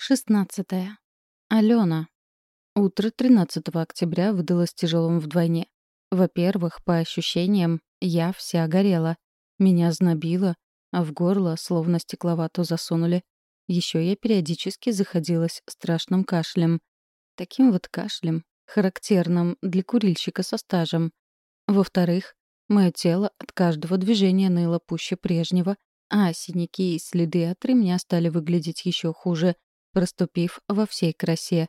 16. Алена. Утро 13 октября выдалось тяжелым вдвойне. Во-первых, по ощущениям, я вся горела. Меня знобило, а в горло словно стекловату засунули. Еще я периодически заходилась страшным кашлем. Таким вот кашлем, характерным для курильщика со стажем. Во-вторых, мое тело от каждого движения ныло пуще прежнего, а синяки и следы от ремня стали выглядеть еще хуже — проступив во всей красе.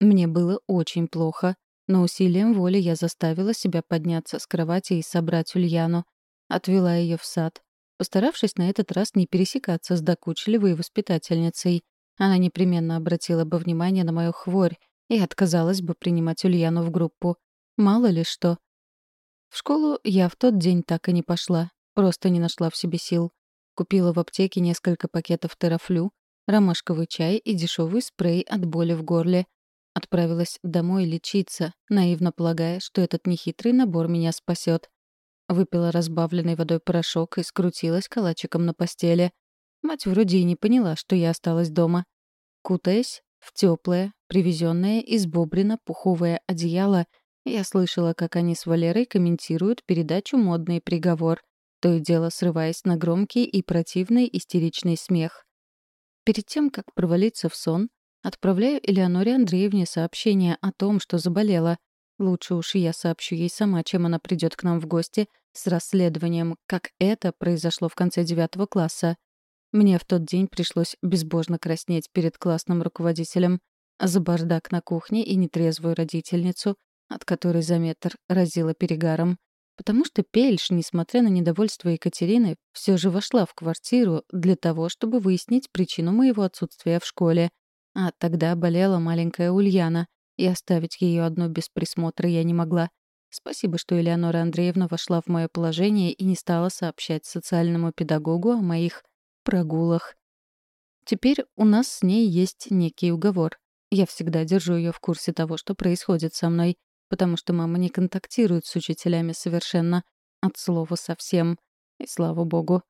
Мне было очень плохо, но усилием воли я заставила себя подняться с кровати и собрать Ульяну. Отвела ее в сад, постаравшись на этот раз не пересекаться с докучливой воспитательницей. Она непременно обратила бы внимание на мою хворь и отказалась бы принимать Ульяну в группу. Мало ли что. В школу я в тот день так и не пошла, просто не нашла в себе сил. Купила в аптеке несколько пакетов терафлю, ромашковый чай и дешевый спрей от боли в горле. Отправилась домой лечиться, наивно полагая, что этот нехитрый набор меня спасет. Выпила разбавленный водой порошок и скрутилась калачиком на постели. Мать вроде и не поняла, что я осталась дома. Кутаясь в теплое, привезенное из Бобрина пуховое одеяло, я слышала, как они с Валерой комментируют передачу «Модный приговор», то и дело срываясь на громкий и противный истеричный смех. Перед тем, как провалиться в сон, отправляю Элеоноре Андреевне сообщение о том, что заболела. Лучше уж я сообщу ей сама, чем она придет к нам в гости с расследованием, как это произошло в конце девятого класса. Мне в тот день пришлось безбожно краснеть перед классным руководителем за бардак на кухне и нетрезвую родительницу, от которой за метр разила перегаром потому что Пельш, несмотря на недовольство Екатерины, все же вошла в квартиру для того, чтобы выяснить причину моего отсутствия в школе. А тогда болела маленькая Ульяна, и оставить ее одну без присмотра я не могла. Спасибо, что Элеонора Андреевна вошла в мое положение и не стала сообщать социальному педагогу о моих прогулах. Теперь у нас с ней есть некий уговор. Я всегда держу ее в курсе того, что происходит со мной, потому что мама не контактирует с учителями совершенно, от слова совсем. И слава богу.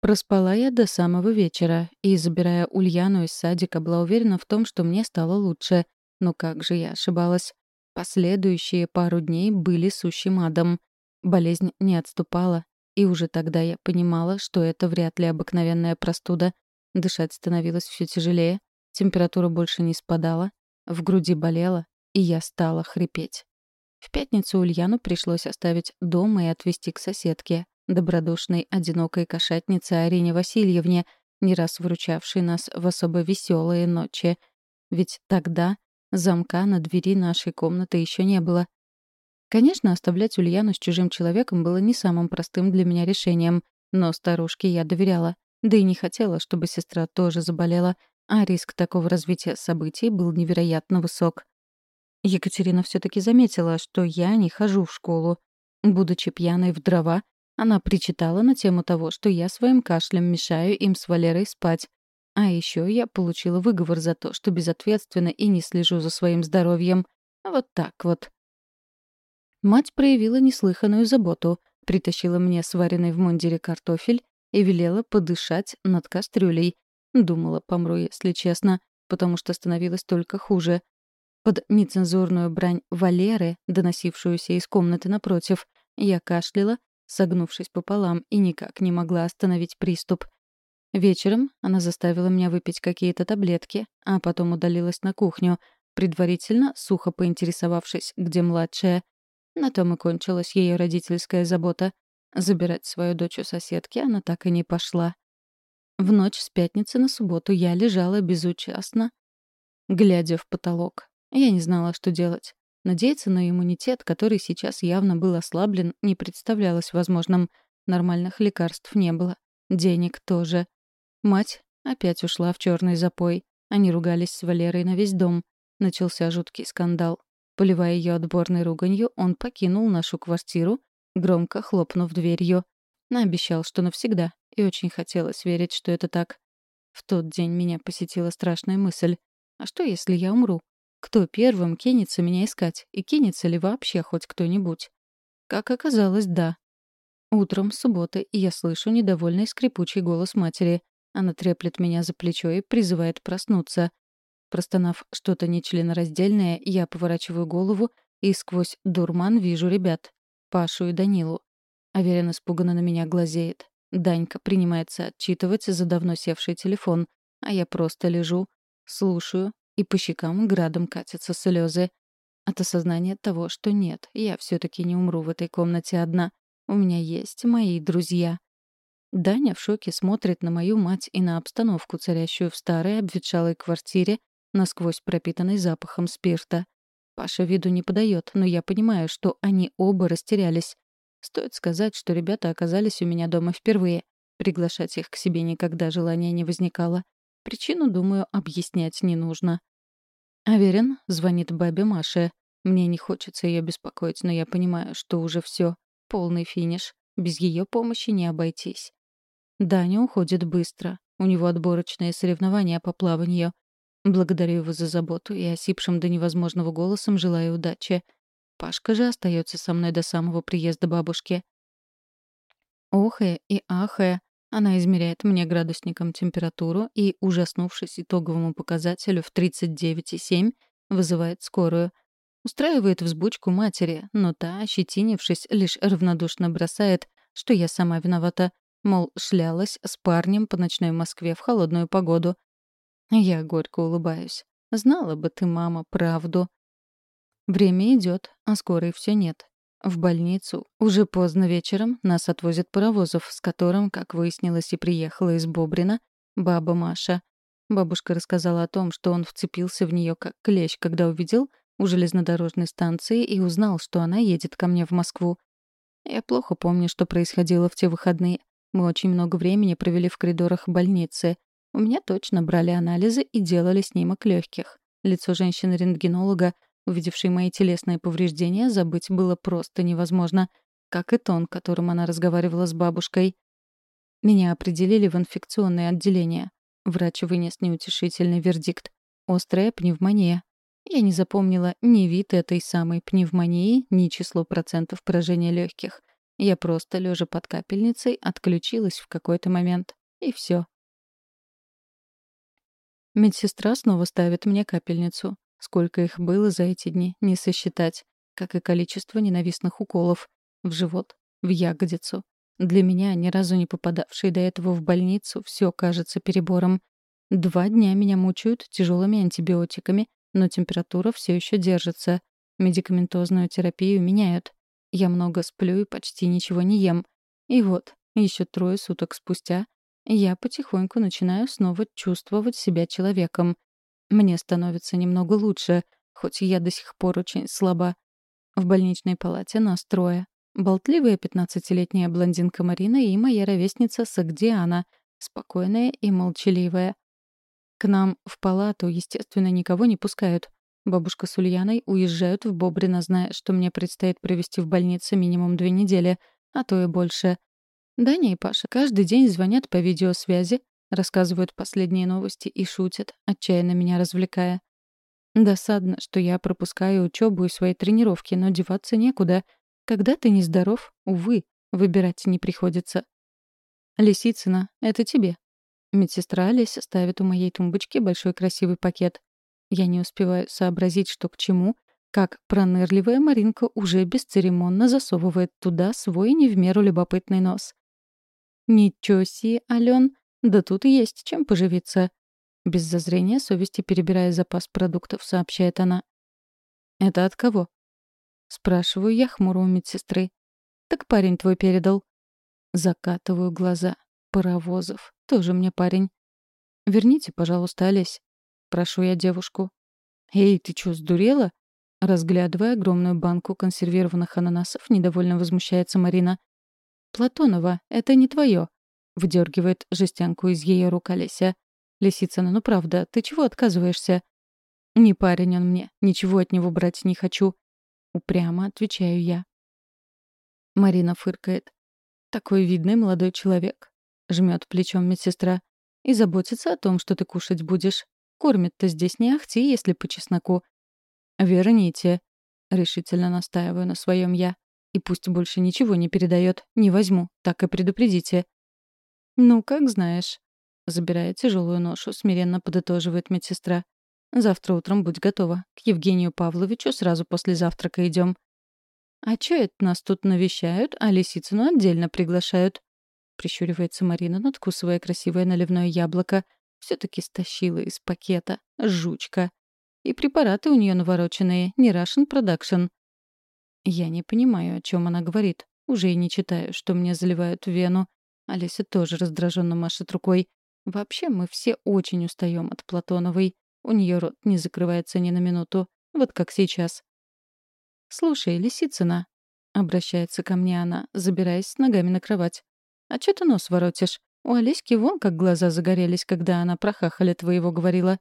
Проспала я до самого вечера, и, забирая Ульяну из садика, была уверена в том, что мне стало лучше. Но как же я ошибалась. Последующие пару дней были сущим адом. Болезнь не отступала, и уже тогда я понимала, что это вряд ли обыкновенная простуда. Дышать становилось все тяжелее, температура больше не спадала, в груди болело, и я стала хрипеть. В пятницу Ульяну пришлось оставить дома и отвезти к соседке, добродушной, одинокой кошатнице Арине Васильевне, не раз выручавшей нас в особо веселые ночи. Ведь тогда замка на двери нашей комнаты еще не было. Конечно, оставлять Ульяну с чужим человеком было не самым простым для меня решением, но старушке я доверяла, да и не хотела, чтобы сестра тоже заболела, а риск такого развития событий был невероятно высок. Екатерина все таки заметила, что я не хожу в школу. Будучи пьяной в дрова, она причитала на тему того, что я своим кашлем мешаю им с Валерой спать. А еще я получила выговор за то, что безответственно и не слежу за своим здоровьем. Вот так вот. Мать проявила неслыханную заботу, притащила мне сваренный в мундире картофель и велела подышать над кастрюлей. Думала, помру, если честно, потому что становилось только хуже. Под нецензурную брань Валеры, доносившуюся из комнаты напротив, я кашляла, согнувшись пополам, и никак не могла остановить приступ. Вечером она заставила меня выпить какие-то таблетки, а потом удалилась на кухню, предварительно сухо поинтересовавшись, где младшая. На том и кончилась ее родительская забота. Забирать свою дочь у соседки она так и не пошла. В ночь с пятницы на субботу я лежала безучастно, глядя в потолок. Я не знала, что делать. Надеяться на иммунитет, который сейчас явно был ослаблен, не представлялось возможным. Нормальных лекарств не было. Денег тоже. Мать опять ушла в черный запой. Они ругались с Валерой на весь дом. Начался жуткий скандал. Поливая ее отборной руганью, он покинул нашу квартиру, громко хлопнув дверью. Наобещал, что навсегда, и очень хотелось верить, что это так. В тот день меня посетила страшная мысль. А что, если я умру? Кто первым кинется меня искать? И кинется ли вообще хоть кто-нибудь? Как оказалось, да. Утром субботы я слышу недовольный скрипучий голос матери. Она треплет меня за плечо и призывает проснуться. Простонав что-то нечленораздельное, я поворачиваю голову и сквозь дурман вижу ребят. Пашу и Данилу. Аверин испуганно на меня глазеет. Данька принимается отчитывать за давно севший телефон, а я просто лежу, слушаю, и по щекам градом катятся слезы. От осознания того, что нет, я все таки не умру в этой комнате одна. У меня есть мои друзья. Даня в шоке смотрит на мою мать и на обстановку, царящую в старой обветшалой квартире, насквозь пропитанной запахом спирта. Паша виду не подает, но я понимаю, что они оба растерялись. Стоит сказать, что ребята оказались у меня дома впервые. Приглашать их к себе никогда желания не возникало. Причину, думаю, объяснять не нужно. Аверин звонит бабе Маше. Мне не хочется ее беспокоить, но я понимаю, что уже все, полный финиш. Без ее помощи не обойтись. Даня уходит быстро. У него отборочные соревнования по плаванию. Благодарю его за заботу и осипшим до невозможного голосом желаю удачи. Пашка же остается со мной до самого приезда бабушки. Охая и ахая, она измеряет мне градусником температуру и, ужаснувшись итоговому показателю в 39,7, вызывает скорую. Устраивает взбучку матери, но та, ощетинившись, лишь равнодушно бросает, что я сама виновата, мол, шлялась с парнем по ночной Москве в холодную погоду. Я горько улыбаюсь. Знала бы ты, мама, правду. Время идет, а скорой все нет. В больницу уже поздно вечером нас отвозят паровозов, с которым, как выяснилось, и приехала из Бобрина баба Маша. Бабушка рассказала о том, что он вцепился в нее как клещ, когда увидел у железнодорожной станции и узнал, что она едет ко мне в Москву. Я плохо помню, что происходило в те выходные. Мы очень много времени провели в коридорах больницы. У меня точно брали анализы и делали снимок легких. Лицо женщины-рентгенолога Увидевшей мои телесные повреждения, забыть было просто невозможно, как и тон, которым она разговаривала с бабушкой. Меня определили в инфекционное отделение. Врач вынес неутешительный вердикт. Острая пневмония. Я не запомнила ни вид этой самой пневмонии, ни число процентов поражения легких. Я просто, лежа под капельницей, отключилась в какой-то момент. И все. Медсестра снова ставит мне капельницу. Сколько их было за эти дни, не сосчитать. Как и количество ненавистных уколов. В живот, в ягодицу. Для меня, ни разу не попадавшей до этого в больницу, все кажется перебором. Два дня меня мучают тяжелыми антибиотиками, но температура все еще держится. Медикаментозную терапию меняют. Я много сплю и почти ничего не ем. И вот, еще трое суток спустя, я потихоньку начинаю снова чувствовать себя человеком. Мне становится немного лучше, хоть я до сих пор очень слаба. В больничной палате нас трое. Болтливая пятнадцатилетняя блондинка Марина и моя ровесница Сагдиана, спокойная и молчаливая. К нам в палату, естественно, никого не пускают. Бабушка с Ульяной уезжают в Бобрино, зная, что мне предстоит провести в больнице минимум две недели, а то и больше. Даня и Паша каждый день звонят по видеосвязи, рассказывают последние новости и шутят, отчаянно меня развлекая. Досадно, что я пропускаю учебу и свои тренировки, но деваться некуда. Когда ты нездоров, увы, выбирать не приходится. «Лисицына, это тебе». Медсестра Олеся ставит у моей тумбочки большой красивый пакет. Я не успеваю сообразить, что к чему, как пронырливая Маринка уже бесцеремонно засовывает туда свой не в меру любопытный нос. «Ничего себе, Ален, да тут есть чем поживиться. Без зазрения совести, перебирая запас продуктов, сообщает она. «Это от кого?» Спрашиваю я хмуро у медсестры. «Так парень твой передал». Закатываю глаза. Паровозов. Тоже мне парень. «Верните, пожалуйста, Олесь». Прошу я девушку. «Эй, ты чё, сдурела?» Разглядывая огромную банку консервированных ананасов, недовольно возмущается Марина. «Платонова, это не твое. Выдергивает жестянку из ее рук Олеся. «Лисицына, ну правда, ты чего отказываешься?» «Не парень он мне, ничего от него брать не хочу». Упрямо отвечаю я. Марина фыркает. «Такой видный молодой человек», — жмет плечом медсестра. «И заботится о том, что ты кушать будешь. Кормит-то здесь не ахти, если по чесноку». «Верните», — решительно настаиваю на своем я. «И пусть больше ничего не передает, не возьму, так и предупредите». «Ну, как знаешь». Забирая тяжелую ношу, смиренно подытоживает медсестра. «Завтра утром будь готова. К Евгению Павловичу сразу после завтрака идем. «А чё это нас тут навещают, а Лисицыну отдельно приглашают?» Прищуривается Марина, надкусывая красивое наливное яблоко. все таки стащила из пакета. Жучка. И препараты у нее навороченные, не Russian Production. Я не понимаю, о чем она говорит. Уже и не читаю, что мне заливают в вену. Олеся тоже раздраженно машет рукой. Вообще, мы все очень устаем от Платоновой. У нее рот не закрывается ни на минуту. Вот как сейчас. «Слушай, Лисицына», — обращается ко мне она, забираясь с ногами на кровать. «А чё ты нос воротишь? У Олеськи вон как глаза загорелись, когда она про хахаля твоего говорила».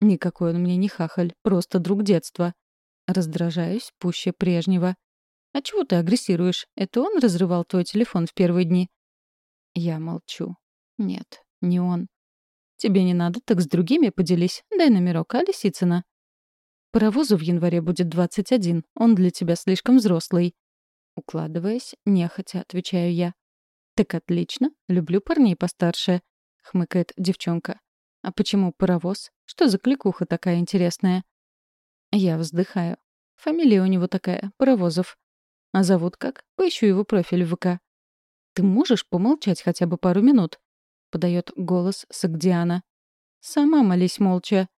«Никакой он мне не хахаль, просто друг детства». Раздражаюсь пуще прежнего. «А чего ты агрессируешь? Это он разрывал твой телефон в первые дни?» Я молчу. «Нет, не он. Тебе не надо, так с другими поделись. Дай номерок, а, Лисицына?» Паровозу в январе будет 21. Он для тебя слишком взрослый. Укладываясь, нехотя отвечаю я. Так отлично. Люблю парней постарше. Хмыкает девчонка. А почему паровоз? Что за кликуха такая интересная? Я вздыхаю. Фамилия у него такая, Паровозов. А зовут как? Поищу его профиль в ВК. Ты можешь помолчать хотя бы пару минут? Подает голос Сагдиана. Сама молись молча.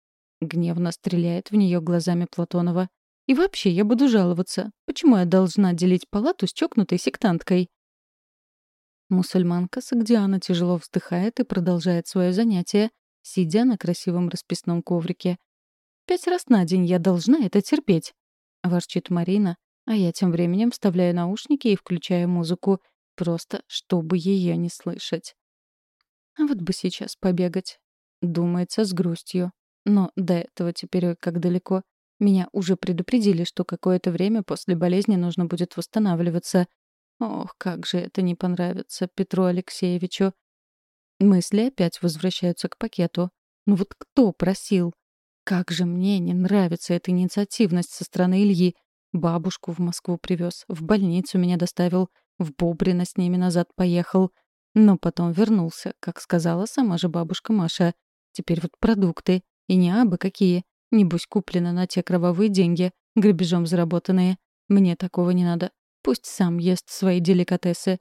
Гневно стреляет в нее глазами Платонова. «И вообще, я буду жаловаться. Почему я должна делить палату с чокнутой сектанткой?» Мусульманка Сагдиана тяжело вздыхает и продолжает свое занятие, сидя на красивом расписном коврике. «Пять раз на день я должна это терпеть», — ворчит Марина, а я тем временем вставляю наушники и включаю музыку, просто чтобы ее не слышать. А вот бы сейчас побегать. Думается с грустью. Но до этого теперь как далеко. Меня уже предупредили, что какое-то время после болезни нужно будет восстанавливаться. Ох, как же это не понравится Петру Алексеевичу. Мысли опять возвращаются к пакету. Ну вот кто просил? Как же мне не нравится эта инициативность со стороны Ильи. Бабушку в Москву привез, в больницу меня доставил, в Бобрина с ними назад поехал. Но потом вернулся, как сказала сама же бабушка Маша. Теперь вот продукты. И не абы какие. Небось, куплено на те кровавые деньги, грабежом заработанные. Мне такого не надо. Пусть сам ест свои деликатесы.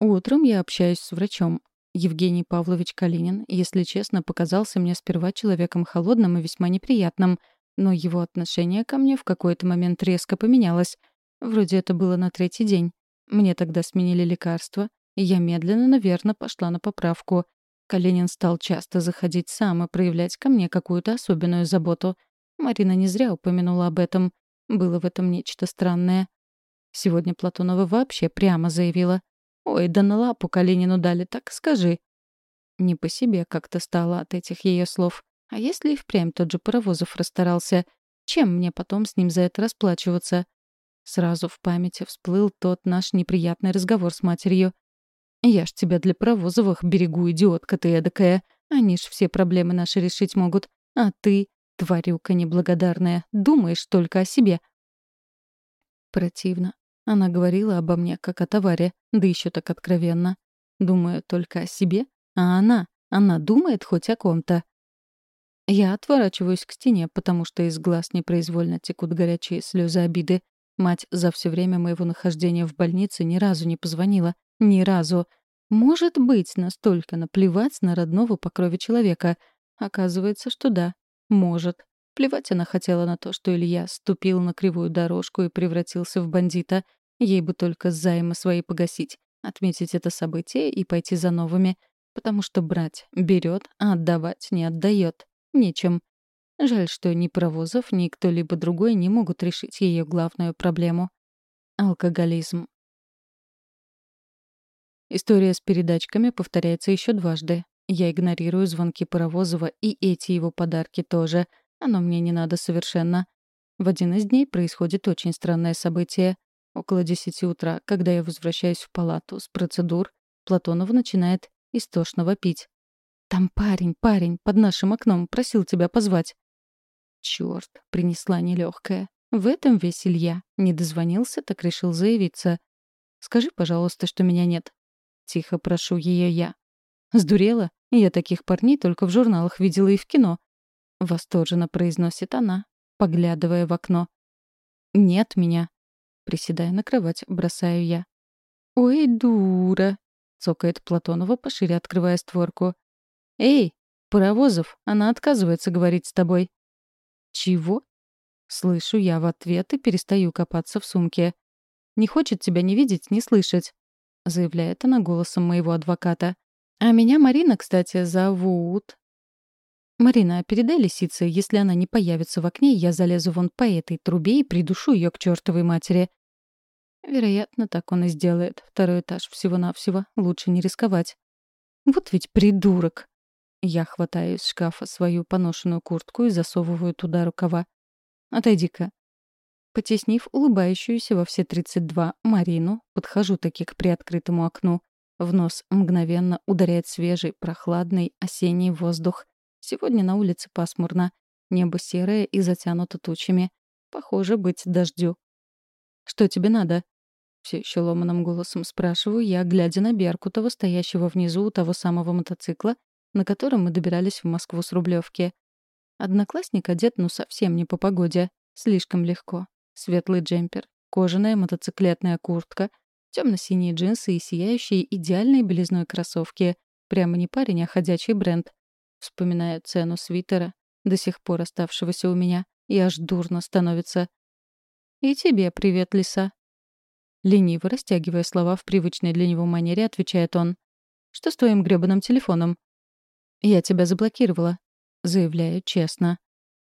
Утром я общаюсь с врачом. Евгений Павлович Калинин, если честно, показался мне сперва человеком холодным и весьма неприятным, но его отношение ко мне в какой-то момент резко поменялось. Вроде это было на третий день. Мне тогда сменили лекарства, и я медленно, но пошла на поправку — Калинин стал часто заходить сам и проявлять ко мне какую-то особенную заботу. Марина не зря упомянула об этом. Было в этом нечто странное. Сегодня Платонова вообще прямо заявила. «Ой, да на лапу Калинину дали, так скажи». Не по себе как-то стало от этих ее слов. А если и впрямь тот же Паровозов расстарался? Чем мне потом с ним за это расплачиваться? Сразу в памяти всплыл тот наш неприятный разговор с матерью. Я ж тебя для Провозовых берегу, идиотка ты эдакая. Они ж все проблемы наши решить могут. А ты, тварюка неблагодарная, думаешь только о себе. Противно. Она говорила обо мне как о товаре, да еще так откровенно. Думаю только о себе, а она, она думает хоть о ком-то. Я отворачиваюсь к стене, потому что из глаз непроизвольно текут горячие слезы обиды. Мать за все время моего нахождения в больнице ни разу не позвонила, ни разу. Может быть, настолько наплевать на родного по крови человека. Оказывается, что да, может. Плевать она хотела на то, что Илья ступил на кривую дорожку и превратился в бандита. Ей бы только займы свои погасить, отметить это событие и пойти за новыми. Потому что брать берет, а отдавать не отдает. Нечем. Жаль, что ни Провозов, ни кто-либо другой не могут решить ее главную проблему. Алкоголизм. История с передачками повторяется еще дважды. Я игнорирую звонки Паровозова и эти его подарки тоже. Оно мне не надо совершенно. В один из дней происходит очень странное событие. Около десяти утра, когда я возвращаюсь в палату с процедур, Платонов начинает истошно вопить. «Там парень, парень, под нашим окном, просил тебя позвать». Чёрт, принесла нелегкая. В этом весь Илья. Не дозвонился, так решил заявиться. «Скажи, пожалуйста, что меня нет. Тихо прошу ее я. Сдурела? Я таких парней только в журналах видела и в кино. Восторженно произносит она, поглядывая в окно. «Нет меня». Приседая на кровать, бросаю я. «Ой, дура!» — цокает Платонова, пошире открывая створку. «Эй, Паровозов, она отказывается говорить с тобой». «Чего?» Слышу я в ответ и перестаю копаться в сумке. «Не хочет тебя не видеть, не слышать», — заявляет она голосом моего адвоката. «А меня Марина, кстати, зовут...» «Марина, передай лисице, если она не появится в окне, я залезу вон по этой трубе и придушу ее к чертовой матери». Вероятно, так он и сделает. Второй этаж всего-навсего. Лучше не рисковать. Вот ведь придурок. Я хватаю из шкафа свою поношенную куртку и засовываю туда рукава. Отойди-ка. Потеснив улыбающуюся во все 32 Марину, подхожу таки к приоткрытому окну. В нос мгновенно ударяет свежий, прохладный осенний воздух. Сегодня на улице пасмурно. Небо серое и затянуто тучами. Похоже быть дождю. «Что тебе надо?» Все еще ломаным голосом спрашиваю я, глядя на Беркутова, стоящего внизу у того самого мотоцикла, на котором мы добирались в Москву с Рублевки. Одноклассник одет ну совсем не по погоде. Слишком легко. Светлый джемпер, кожаная мотоциклетная куртка, темно-синие джинсы и сияющие идеальной белизной кроссовки. Прямо не парень, а ходячий бренд. Вспоминаю цену свитера, до сих пор оставшегося у меня, и аж дурно становится. «И тебе привет, лиса». Лениво растягивая слова в привычной для него манере, отвечает он. «Что с твоим грёбаным телефоном?» «Я тебя заблокировала», — заявляю честно.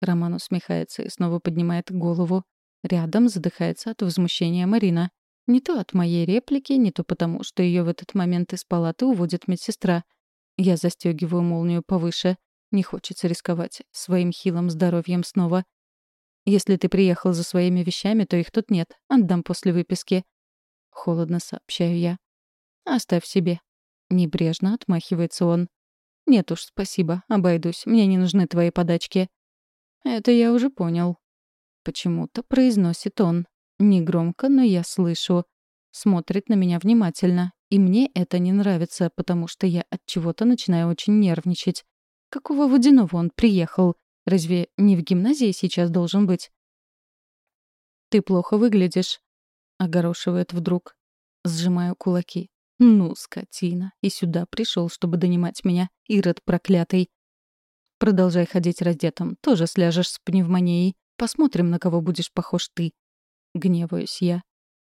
Роман усмехается и снова поднимает голову. Рядом задыхается от возмущения Марина. Не то от моей реплики, не то потому, что ее в этот момент из палаты уводит медсестра. Я застегиваю молнию повыше. Не хочется рисковать своим хилым здоровьем снова. Если ты приехал за своими вещами, то их тут нет. Отдам после выписки. Холодно сообщаю я. Оставь себе. Небрежно отмахивается он. «Нет уж, спасибо, обойдусь, мне не нужны твои подачки». «Это я уже понял». Почему-то произносит он. Негромко, но я слышу. Смотрит на меня внимательно. И мне это не нравится, потому что я от чего-то начинаю очень нервничать. Какого водяного он приехал? Разве не в гимназии сейчас должен быть? «Ты плохо выглядишь», — огорошивает вдруг. Сжимаю кулаки. Ну, скотина. И сюда пришел, чтобы донимать меня. Ирод проклятый. Продолжай ходить раздетым. Тоже сляжешь с пневмонией. Посмотрим, на кого будешь похож ты. Гневаюсь я.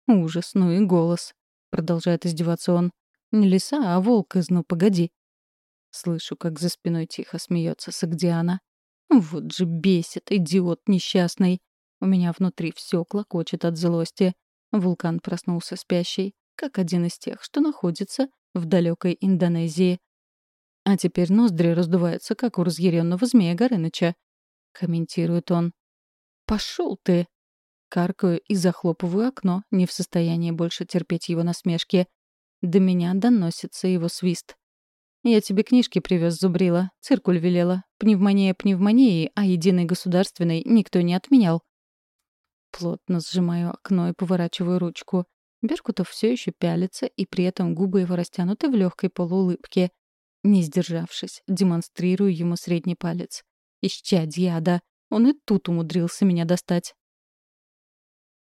Ужас, ну и голос. Продолжает издеваться он. Не лиса, а волк из «Ну, погоди». Слышу, как за спиной тихо смеется Сагдиана. Вот же бесит, идиот несчастный. У меня внутри все клокочет от злости. Вулкан проснулся спящий как один из тех, что находится в далекой Индонезии. А теперь ноздри раздуваются, как у разъяренного змея Горыныча. Комментирует он. «Пошел ты!» Каркаю и захлопываю окно, не в состоянии больше терпеть его насмешки. До меня доносится его свист. «Я тебе книжки привез, зубрила. Циркуль велела. Пневмония пневмонией, а единой государственной никто не отменял». Плотно сжимаю окно и поворачиваю ручку. Беркутов все еще пялится, и при этом губы его растянуты в легкой полуулыбке. Не сдержавшись, демонстрирую ему средний палец. Исчадье ада. Он и тут умудрился меня достать.